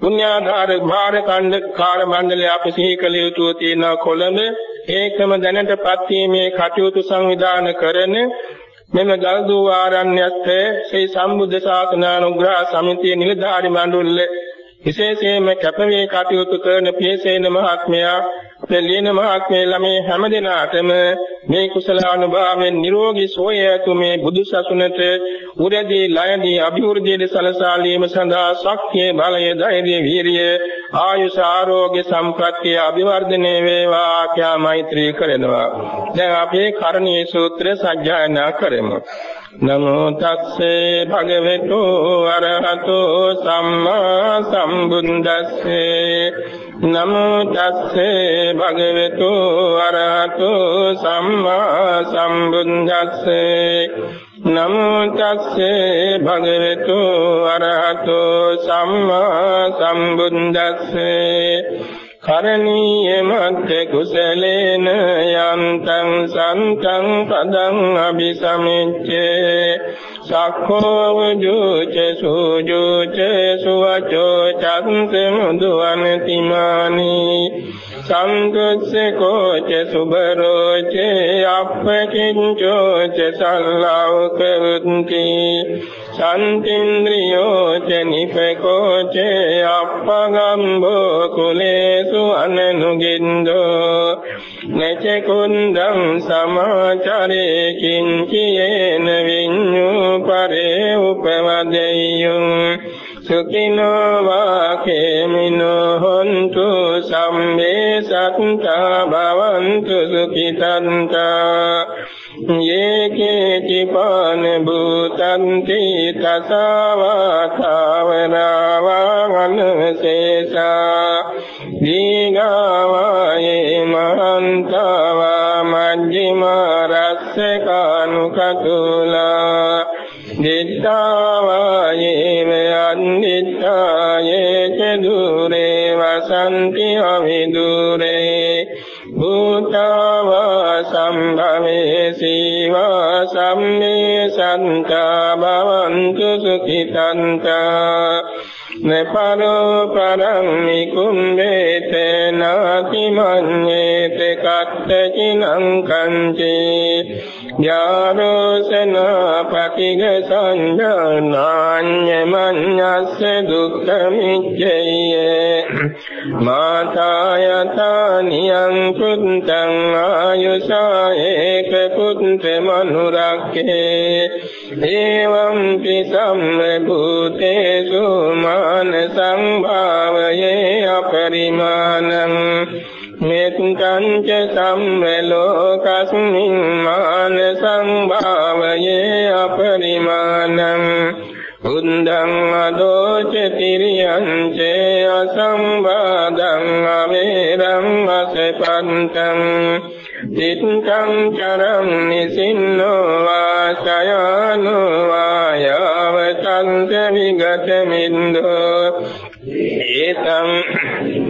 පුණ්‍යාධාර භාර කණ්ඩ කාල මණ්ඩලය අපි සිහි කළ යුතු තියෙන කොළඹ ඒකම දැනටපත් වීමේ කටයුතු සංවිධානය කරන මෙම ගල්දුව ආරණ්‍යස්ථ ශ්‍රී සම්බුද්ධ ශාසන අනුග්‍රහ සමිතිය නිලධාරි මණ්ඩල විශේෂයෙන්ම කැපවී කටයුතු කරන පියසේන මහත්මයා දෙලියන මහත්මයා ළමේ හැම දිනාටම මේ කුසල අනුභවයෙන් නිරෝගී සෝය ඇතු මේ බුදු සසුනට උරදී ලයදී අභිවෘද්ධියේ සලසාලීම සඳහා ශක්තිය බලය ධෛර්ය වීරිය ආයුෂ ආරෝග්‍ය සම්ප්‍රත්‍ය අභිවර්ධනය වේවා කියා මෛත්‍රී කරනවා. දැන් අපි කරණීය සූත්‍රය සජ්ජායනා කරමු. නමෝ තස්සේ භගවතු අරහතෝ සම්මා සම්බුද්දස්සේ. නමෝ තස්සේ භගවතු අරහතෝ සම්මා සම්බුද්දස්සේ. නමෝ තස්සේ භගවතු අරහතෝ සම්මා සම්බුද්දස්සේ. කරණීය මත්ත කුසලේන යන්තං සන්තං පදං අபிසමිච්ඡේ. සක්ඛෝ වජුච සුජුච සුවචෝ චන්ත මුදුවනතිමානි සංගස්සකෝ ච සුබරෝ ච අප්පකින්චෝ ච සල්ලෞකවන්ති සන්තින්ද්‍රියෝ ච නිපකෝ ච අප්පගම්බෝ කුලේසු අනනුගින්දෝ. නච කුන්දං සමාචරේ කිංචයේන විඤ්ඤු පරේ උපවදෙය්‍යං සුඛිනෝ වාකේමිනෝ හොන්තු සම්මේ සත්තා භවන්තු සුඛිතන්තා යේකේති පාන භූතන්ති තසවාතාවරාවාංශේසා දීගාවායේ මහන්තවා මජ්ජිමා රස්සකානුකතුලා දිත්තාවායේ අන්නිත්තායේ ච දුරේ වසන්ති අවිදුරේ. භූතාවා සම්භවේ සීවා සම්මේ සන්තා භවන්තු සුඛිතන්තා. නපරෝ පරං නිකුම්බේත නාති මඤ්ඤේත කත්තචිනං කංචේ. ඥානෝසන පටිග සංඥාඤ්ඤ මඤ්ඤස්ස දුක්ඛ මිච්ඡය මාතායතානියං කුත්තං ආයුසා ඒක කුත්ත මනුරක්ඛේ එවං පිසම් භූතේසු මාන සංභාවයේ අපරිමාණං මෙත්තං ච සම්මලෝකස්මින් මාන සංභාවයේ අපරිමාණං බුද්ධං අදෝච තිරියං චේ අසම්බාධං අවේරං අසපන්තං තිත්තං චරං නිසින්නෝ වාසයානෝ වායව චන්ත විගත මින්දෝ ඒතං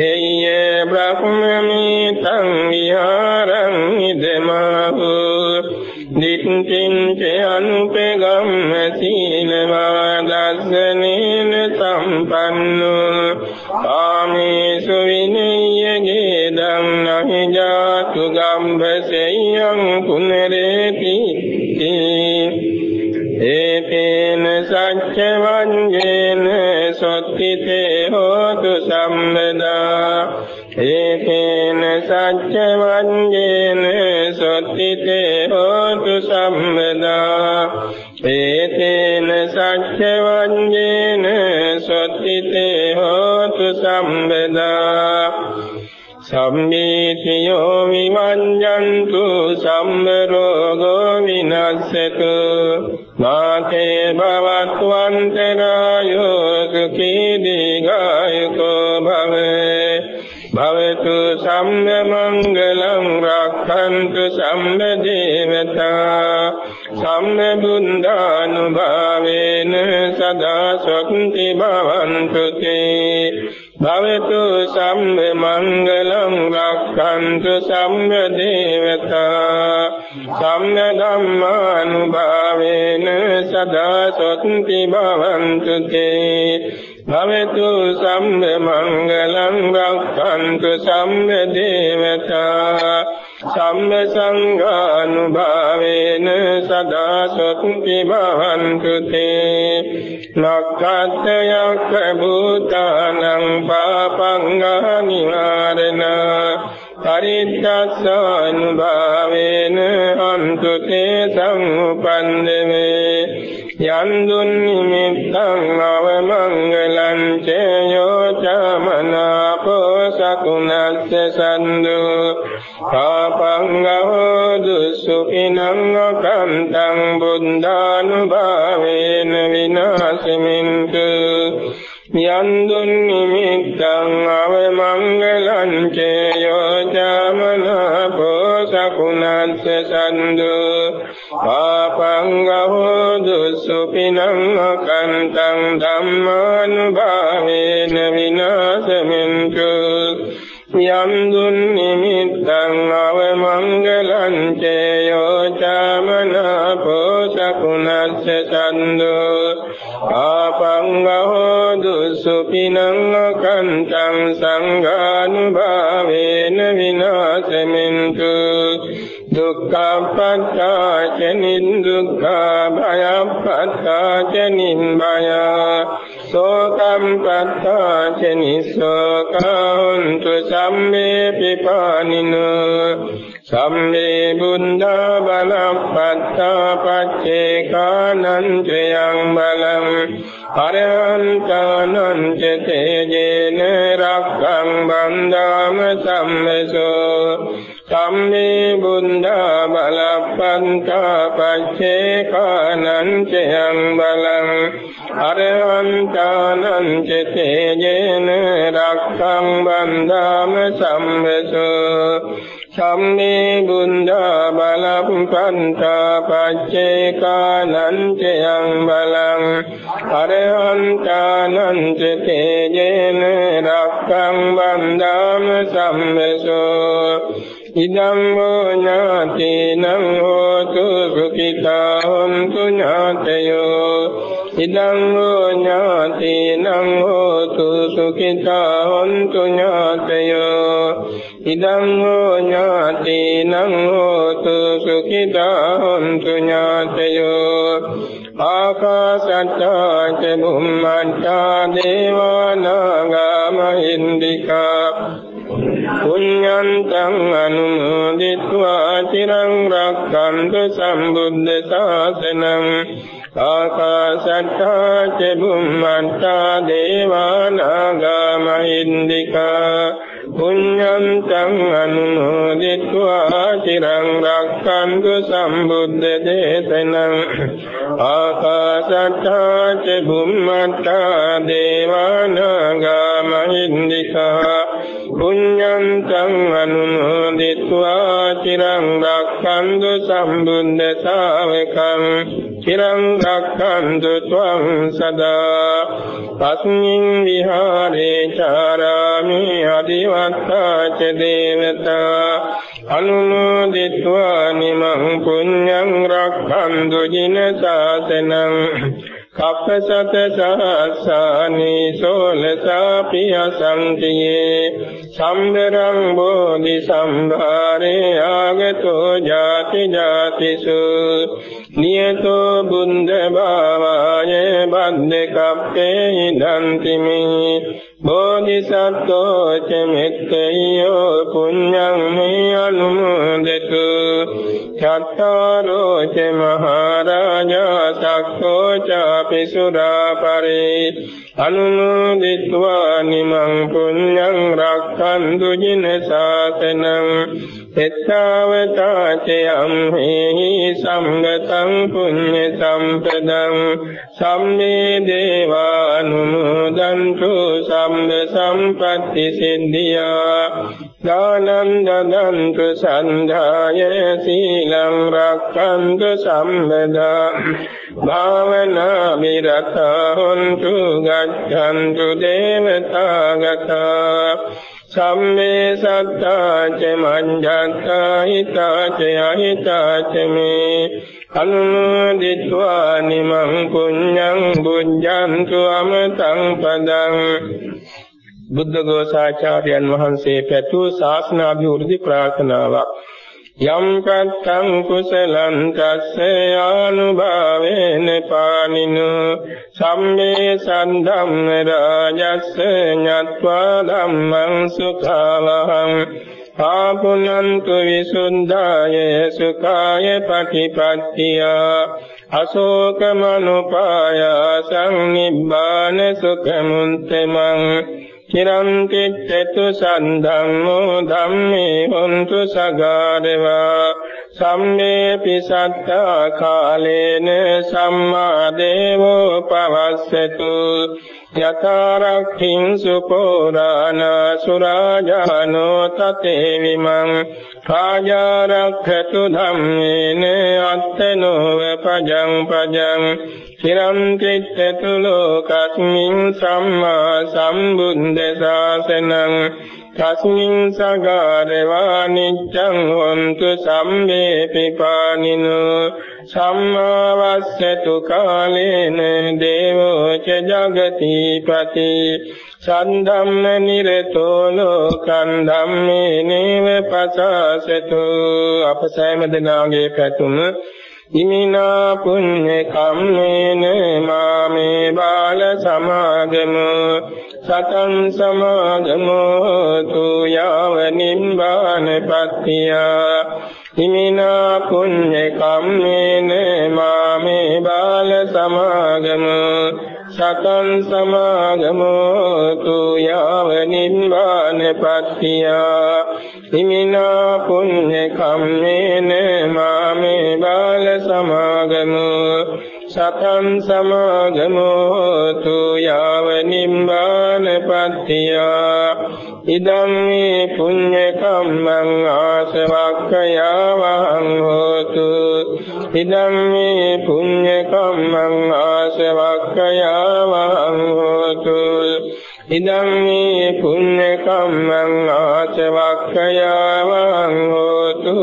එය්‍ය බ්‍රහ්මමිතං විහාරං ඉදමහු. දිට්ඨින් ච අනුපගම්ම සීලවා දස්සනේන සම්පන්නෝ. කාමේසු විනය්‍ය ගේදං නහි ජාතු ගම්භසෙයං පුනරේති ඒතේන සච්ච වංජේන සොත්තිතේ හෝතු සම්මදා ඒතේන සච්ච වංජේන සොත්තිතේ හෝතු සම්මදා ඒතේන සච්ච වංජේන සොත්තිතේ හෝතු සම්මදා සම්මේතියෝ විමඤ්ඤන්තු සම්මරෝගෝ විනස්සතු මාතේ භවත්වන්තරායෝ සුඛී දීඝායකෝ භවේ භවතු සම්ම මංගලං රක්ඛන්තු සම්ම දේවතා සම්ම බුද්ධානුභාවේන සදා සොක්ති භවන්තු තේ භවතු සම්ම මංගලං රක්ඛන්තු සම්ම දේවතා සම්ම ධම්මානුභාවේන සදා සොත්ති භවන්තු තේ භවතු සම්ම මංගලං රක්ඛන්තු සම්ම දේවතා සම්ම සංඝානුභාවේන සදා සොත්ති භවන්තු තේ නක්ඛත්යක්ඛ භූතානං පාපං අනිවාරණ පරිත්තස්සානුභාවේන අන්තු තේ සම්පන්දමේ යන්දුන් නිමිත්තං අවමංගලං චයෝ චමනාපෝ සකුණස්ස සන්දු පාපං අහෝදුසුඛිනං අකන්තං බුද්ධානුභාවේන විනාශමින්තු යන්දුන් නිමිත්තං අවමංගලං චයෝ චමනාපෝ සකුණස්ස සන්දු පාපං අහෝදුසුඛිනං අකන්තං ධම්මානුභාවේන විනාශමින්තු යම් දුන් නිමිත්තං අවමංගලං චේයෝ චමනාපෝ සකුණස්ස සන්දෝ ආපංගහෝ දුසුපිනං අකන්තං සංඝානුභාවේන විනාශමින්තු දුක්ඛපත්තාච නින්දුක්ඛා භයපත්තාච නිම්බය සෝකම් පත්තාච නිසෝකංතු සම්මේ පිපානිනෝ සම්මේ බුද්ධ බලපත්තා පච්චේකානං ත්‍රයං බලං අරහන්තානං ච තේජේන රක්ඛං බන්දාම සම්මසෝ සම්මේ බුද්ධ බලප්පන්තා පච්චේකානං චයං බලං අරහන්තානං ච තේජේන රක්ඛං බන්දාම සම්මසෝ සම්මේ බුද්ධ බලප්පන්තා පච්චේකානං චයං බලං අරහන්තානං ච තේජේන රක්ඛං බන්දාම සම්මසෝ ඉදං ඥාතේනං හෝතු සුඛිතා හොන්තු ඥාතයෝ ඉදං ඥාතේනං හෝතු සුඛිතා හොන්තු ඥාතයෝ ඉදං ඥාතේනං හෝතු සුඛිතා හොන්තු ඥාතයෝ ආකාශට්ටා ච බුම්මට්ටා දේවානාගා මහින්దికා. පුඤ්ඤන්තං අනුමෝදිත्वा චිරං රක්ඛන්තු සම්බුද්ධ ශාසනං ආකාශට්ටා ච බුම්මට්ටා දේවානාගා මහින්దికා පුඤ්ඤන්තං අනුමෝදිත्वा චිරං රක්ඛන්තු සම්බුද්ධ දේශනං ආකාශට්ටා ච බුම්මට්ටා දේවානාගා මහින්దికා පුඤ්ඤන්තං අනුමෝදිत्वा චිරං රක්ඛන්තු සම්බුද්ධ ශාවකං චිරං රක්ඛන්තු ත්වං සදා පස්මින් විහාරේ චාරාමි අදිවත්තා ච දේවතා අනුමෝදිत्वा නිමං පුඤ්ඤං රක්ඛන්තු ජින සාසනං කප්පසත සහස්සානි සෝලසාපිය සංතියේ සම්බරං බෝධි සම්භාරේ ආගතෝ ජාති ජාතිසු නියතෝ බුද්ධ භාවාය බද්ද කප්පේ ඉදන්තිමි බෝධිසත්වෝ ච මෙත්තයෝ පුඤ්ඤං මේ අනුමෝදතු. චත්තාරෝ ච මහරජා සක්ඛෝ චාපි සුරාපරේ. අනුමෝදිत्वा නිමං පුඤ්ඤං රක්ඛන්තු ජින සාසනං. එත්තාවතාචයම් හේහි සම්ගතං පුඤ්ඤ සම්පදං සම්මේ දේවානුමෝදන්තු සම්බ සම්පත්ති සිද්ධියා දානං දදන්තු සන්ධාය සීලං රක්ඛන්තු සම්බදා භාවනා විරතා හොන්තු ගච්ඡන්තු දේවතාගතා සම්මේ සත්තාච මඤ්ඤත්තා හිතාච අහිතාච මේ අනුමෝදිत्वा නිමං පුඤ්ඤං බුද්ධං අමතං පදං බුද්ධ ගෝසාචාර්යයන් වහන්සේ පැතු ශාසනාභිවෘද්ධි ප්‍රාර්ථනාවක් යම් කත්තං කුසලං තස්සේ ආනුභාවේන පානිනු සම්මේ සන්ධම්ම රාජස්ස ඤත්වා ධම්මං සුඛාවහං. ආපුනන්තු විසුද්ධාය සුඛාය පටිපත්තිය. අශෝකමනුපායාසං නිබ්බාන සුඛමුත්තමං. චිරං කිච්ඡතු සන්ධම්මෝ ධම්මේ හොන්තු සගාරවා සම්මේපි සත්තා කාලේන සම්මා දේවෝ පවස්සතු යතරක්ඛින් සුපෝරාණ සුරාජානෝ තතේ විමං රාජාරක්ඛතු ධම්මේන අත්තනෝ පජං පජං චිරං කිච්ඡතු ලෝකස්මින් සම්මා සම්බුද්ධ ශාසනං තස්මින් සගාරවා නිච්ඡං හොන්තු සම්මේ පිපානිනෝ සම්මාවස්සතු කාලේන දේවෝ ච ජගති පති සන්ධම්ම නිරතෝ ලෝකං ධම්මේ නේව පසසතු අප සෑම දෙනාගේ පැතුම ඉමිනා පුඤ්ඤ කම්මේන මාමේ බාල සමාගමෝ සතං සමාගමෝ තු යාව නිම්බාන පත්තිය ඉමිනා පුඤ්ඤ කම්මේන මාමේ බාල සමාගමෝ සතං සමාගමෝ තු යාව නිම්බාන පත්තිය හිමිනා පුඤ්ඤ කම්මේන මාමේ බාල සමාගමෝ සතං සමාගමෝ තු යාව නිම්බාන පත්තිය. ඉදං මේ පුඤ්ඤ කම්මං ආසවක්ඛයවහං හෝතු. ඉදං මේ පුඤ්ඤ කම්මං ආසවක්ඛයවහං හෝතු. ඉදං මේ පුඤ්ඤ කම්මං ආචවක්ඛයාවං හෝතු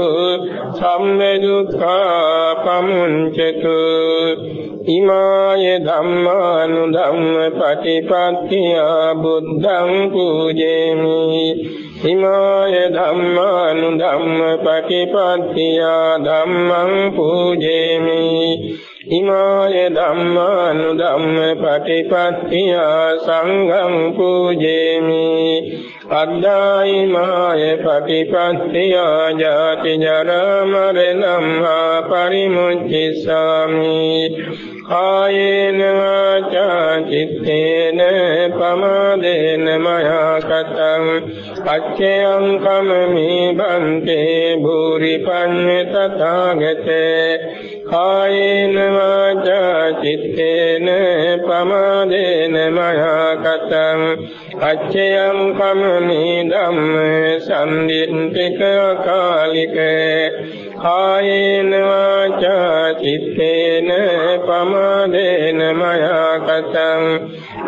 සම්ම දුක්ඛා පමුංචතු ඉමාය ධම්මානු ධම්ම පටිපත්තිය බුද්ධං පූජේමි ඉමාය ධම්මානු ධම්ම පටිපත්තිය ධම්මං පූජේමි ඉමාය ධම්මානු ධම්ම පටිපත්තිය සංඝං පූජේමි. අද්දායි මාය පටිපත්තිය ජාති ජරා මරණං හා පරිමුච්ඡිසාමි කායේන වාචා චිත්තේන පමාදේන මයා කතං අච්චයං කමමි බන්තේ භූරි පඤ්ඤ තථාගතේ කායේන වාචා චිත්තේන පමාදේන මයා කතං අච්චයං කමමි ධම්ම සම්දිත්තික කාලික කායේන වාචා චිත්තේන පමාදේන මයා කතං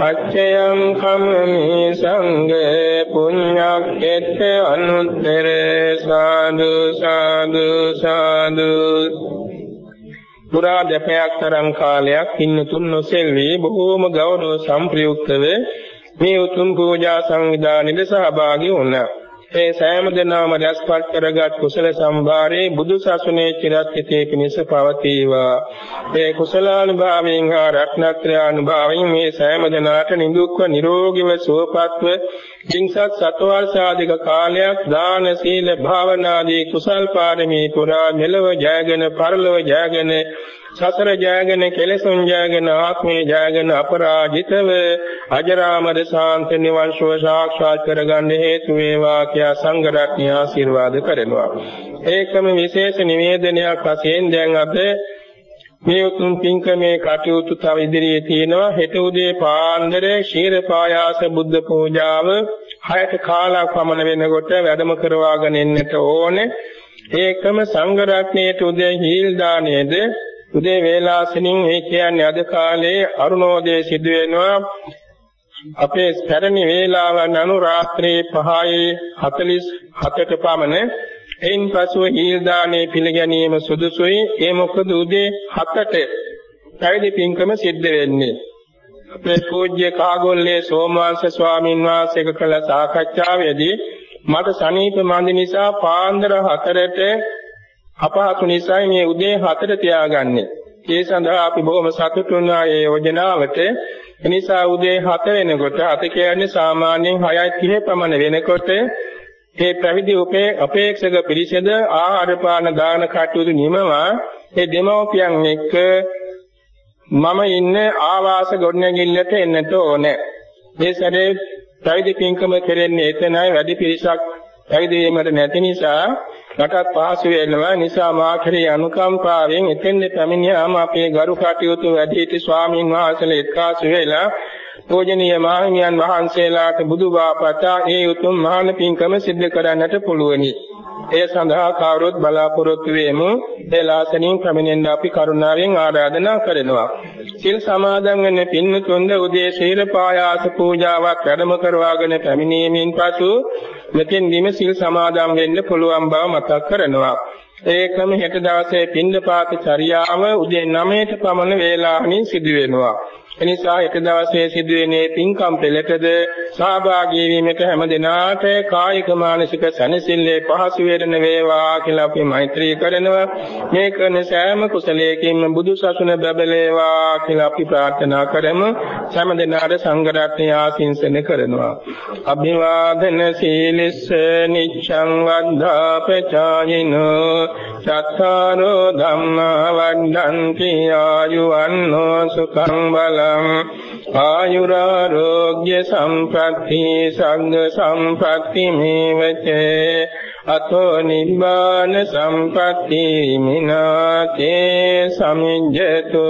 අච්චයං කමමි සංඝ පුඤ්ඤක්කෙත් අනුත්තර සාදු සාදු සාදු පුරා දෙපයක් තරම් කාලයක් පින්නතුන් නොසෙල්වි බොහෝම ගෞරව සම්ප්‍රයුක්තව මේ උතුම් පූජා සංවිධානයේ සහභාගී වුණා. ඒ සෑම දිනම රැස්පත් කරගත් කුසල සම්භාරේ බුදු සසුනේ චිරත් හිතේ පිණිස පවතිවා. ඒ කුසලානුභාවයෙන් හා රත්නත්‍රානුභාවයෙන් මේ සෑම දිනාට නිදුක්ව නිරෝගීව සුවපත්ව කිංසත් සතවර්ෂාධික කාලයක් දාන සීල භාවනාදී කුසල් පාරමී පුරා මෙලව ජයගෙන පරලොව ජයගෙන සතර ජයගෙන කෙලෙසුන් ජයගෙන ආත්මේ ජයගෙන අපරාජිතව අජරාමර ශාන්ත නිවන් සුව සාක්ෂාත් කරගන්න හේතු වේවා කියා සංඝ රත්නය ආශිර්වාද කරනවා. ඒකම විශේෂ නිවේදනයක් වශයෙන් දැන් අප මේ උතුම් පින්කමේ කටයුතු තව ඉදිරියේ තියෙනවා. හෙට උදේ පාන්දර ශීර පායාස බුද්ධ පූජාව හයට කාලයක් පමණ වෙනකොට වැඩම කරවාගෙන එන්නට ඕනේ. ඒකම සංඝ රත්නයේට උදේ හීල් දාණයද උදේ වේලාසනින් ඒ කියන්නේ අද කාලේ අරුණෝදය සිදු වෙනවා අපේ පැරණි වේලාවන් අනු රාත්‍රී 5:47ට පමණ එයින් පසුව හීල් දාණය පිළිගැනීම සුදුසුයි ඒ මොකද උදේ 7ට පැවිදි පින්කම සිද්ධ වෙන්නේ අපේ පූජ්‍ය කාගොල්ලේ සෝමවංශ ස්වාමීන් වහන්සේක කළ සාකච්ඡාවේදී මට සනීප මන්දි නිසා පාන්දර 4ට අපහසු නිසා මේ උදේ 4ට තියාගන්නේ. ඒ සඳහා අපි බොහොම සතුටු වුණා ඒ යෝජනාවට. එනිසා උදේ 4 වෙනකොට අත කියන්නේ සාමාන්‍යයෙන් 6:30 පමණ වෙනකොට මේ පැවිදි උපේ අපේක්ෂක පිරිසද ආහාර පාන දාන කටයුතු නිමවා ඒ දෙමව්පියන් එක්ක මම ඉන්නේ ආවාස ගොඩනැගිල්ලට එන්නට ඕනේ. මේ සැරේ පැවිදි පින්කම කෙරෙන්නේ එතනයි වැඩි පිරිසක් පැවිදි වීමට නැති නිසා රටත් පහසු වෙනවා නිසා මා කෙරේ අනුකම්පාවෙන් එතෙන්ද පැමිණියාම අපේ ගරු කටයුතු වැඩිහිටි ස්වාමීන් වහන්සේලා එක්කාසු වෙලා පූජනීය මහණියන් වහන්සේලාට බුදුබාපතා ඒ උතුම් මහාන පින්කම සිද්ධ කරන්නට පුළුවනි. ඒ සඳහා කවුරුත් බලාපොරොත්තු වෙමු. ඒ ලාසනින් පැමිණෙන්න අපි කරුණාවෙන් ආරාධනා කරනවා. සිල් සමාදන් වෙන පින්තුන්ද උදේ ශීල පායාස පූජාවක් වැඩම කරවාගෙන පැමිණීමෙන් පසු මෙතෙන් දිම සිල් සමාදන් වෙන්න පුළුවන් බව මතක් කරනවා. ඒකම හෙට දවසේ පින්දපාත චර්යාව උදේ 9ට පමණ වේලාවකින් සිදු වෙනවා. එනිසා එක දවසේ සිදුවෙනේ පින්කම් පෙළටද සහභාගී වීමට හැම දිනාට කායික මානසික සැනසෙල්ලේ පහසු වේදන වේවා කියලා අපි මෛත්‍රී කරනවා. මේ කරන සෑම කුසලයකින්ම බුදු සසුන බබලේවා කියලා අපි ප්‍රාර්ථනා කරමු. හැම දිනාට සංඝ රත්නය ආශිංසන කරනවා. අභිවාදන සීලිස්ස නිච්ඡං වද්ධාපචායිනෝ චත්තාරෝ ධම්මා වණ්ඩන්ති ආයුවන්නෝ සුඛං බලං ආයුරාෝග්‍ය සම්ප්‍රත්ති සංඝ සම්ප්‍රත්ති මේවචේ අතෝ නිබ්බාන සම්පත්ති මිනාතේ සමිජ්ජතු